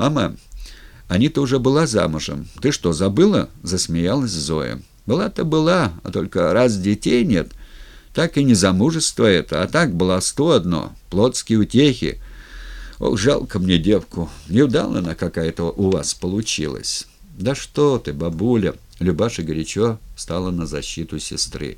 «Мама, Анита уже была замужем. Ты что, забыла?» — засмеялась Зоя. «Была-то была, а только раз детей нет, так и не замужество это, а так баловство одно, плотские утехи. Ох, жалко мне девку, не удала она какая-то у вас получилась». «Да что ты, бабуля!» — Любаша горячо стала на защиту сестры.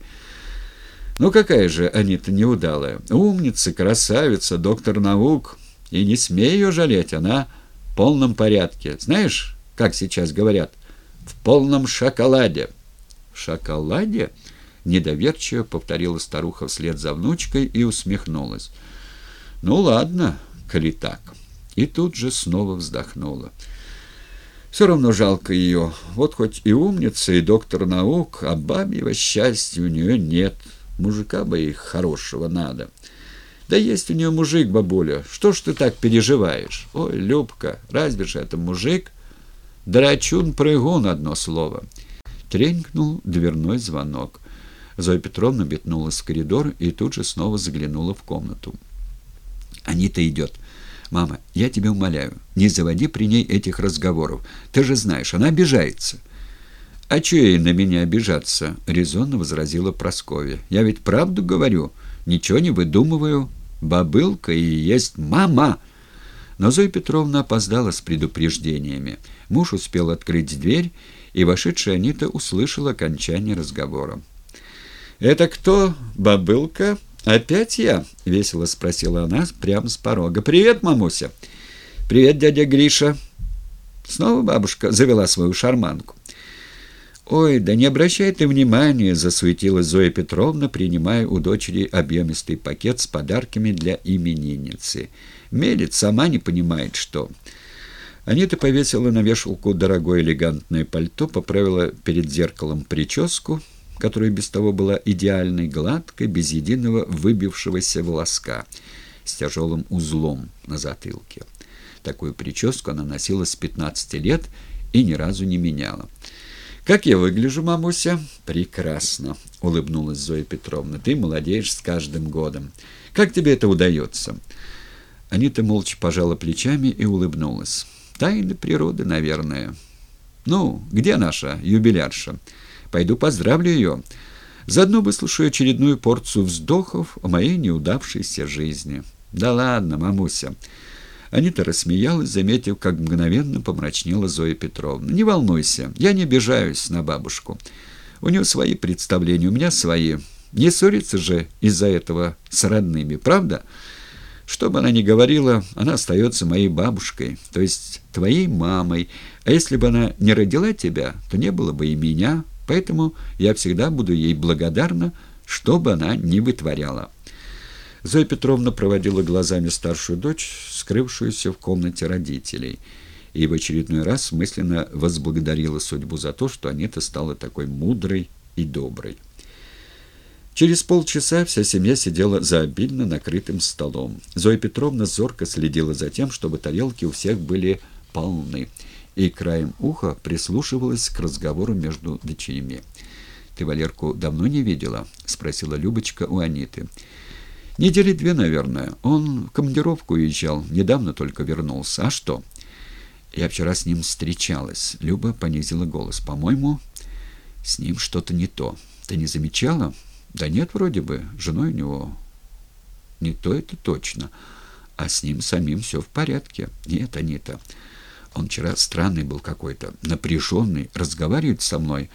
«Ну какая же Анита неудалая? Умница, красавица, доктор наук. И не смей ее жалеть, она в полном порядке. Знаешь, как сейчас говорят, в полном шоколаде». «В шоколаде?» — недоверчиво повторила старуха вслед за внучкой и усмехнулась. «Ну ладно, коли так». И тут же снова вздохнула. Все равно жалко ее. Вот хоть и умница, и доктор наук, а бабьего счастья у нее нет. Мужика бы их хорошего надо. Да есть у нее мужик, бабуля. Что ж ты так переживаешь? Ой, Любка, разве же это мужик? Драчун-прыгун, одно слово. Тренькнул дверной звонок. Зоя Петровна метнулась в коридор и тут же снова заглянула в комнату. «Анита идет». «Мама, я тебя умоляю, не заводи при ней этих разговоров. Ты же знаешь, она обижается». «А че ей на меня обижаться?» — резонно возразила Прасковья. «Я ведь правду говорю, ничего не выдумываю. Бабылка и есть мама!» Но Зоя Петровна опоздала с предупреждениями. Муж успел открыть дверь, и вошедшая Анита услышала окончание разговора. «Это кто, бабылка?» «Опять я?» — весело спросила она прямо с порога. «Привет, мамуся!» «Привет, дядя Гриша!» Снова бабушка завела свою шарманку. «Ой, да не обращай ты внимания!» — засуетилась Зоя Петровна, принимая у дочери объемистый пакет с подарками для именинницы. Мелит, сама не понимает, что... Анита повесила на вешалку дорогое элегантное пальто, поправила перед зеркалом прическу — которая без того была идеальной, гладкой, без единого выбившегося волоска, с тяжелым узлом на затылке. Такую прическу она носила с 15 лет и ни разу не меняла. «Как я выгляжу, мамуся?» «Прекрасно», — улыбнулась Зоя Петровна. «Ты молодеешь с каждым годом. Как тебе это удается?» Анита молча пожала плечами и улыбнулась. «Тайны природы, наверное». «Ну, где наша юбилярша?» Пойду поздравлю ее. Заодно выслушаю очередную порцию вздохов о моей неудавшейся жизни. Да ладно, мамуся. Анита рассмеялась, заметив, как мгновенно помрачнела Зоя Петровна. «Не волнуйся, я не обижаюсь на бабушку. У нее свои представления, у меня свои. Не ссориться же из-за этого с родными, правда?» Что бы она ни говорила, она остается моей бабушкой, то есть твоей мамой. А если бы она не родила тебя, то не было бы и меня, Поэтому я всегда буду ей благодарна, что бы она ни вытворяла. Зоя Петровна проводила глазами старшую дочь, скрывшуюся в комнате родителей, и в очередной раз мысленно возблагодарила судьбу за то, что Анита стала такой мудрой и доброй. Через полчаса вся семья сидела за обильно накрытым столом. Зоя Петровна зорко следила за тем, чтобы тарелки у всех были полны и краем уха прислушивалась к разговору между дочерями. «Ты Валерку давно не видела?» — спросила Любочка у Аниты. «Недели две, наверное. Он в командировку уезжал, недавно только вернулся. А что?» «Я вчера с ним встречалась». Люба понизила голос. «По-моему, с ним что-то не то. Ты не замечала?» «Да нет, вроде бы. Женой у него не то это точно. А с ним самим все в порядке. Нет, Анита». Он вчера странный был какой-то, напряженный, разговаривает со мной,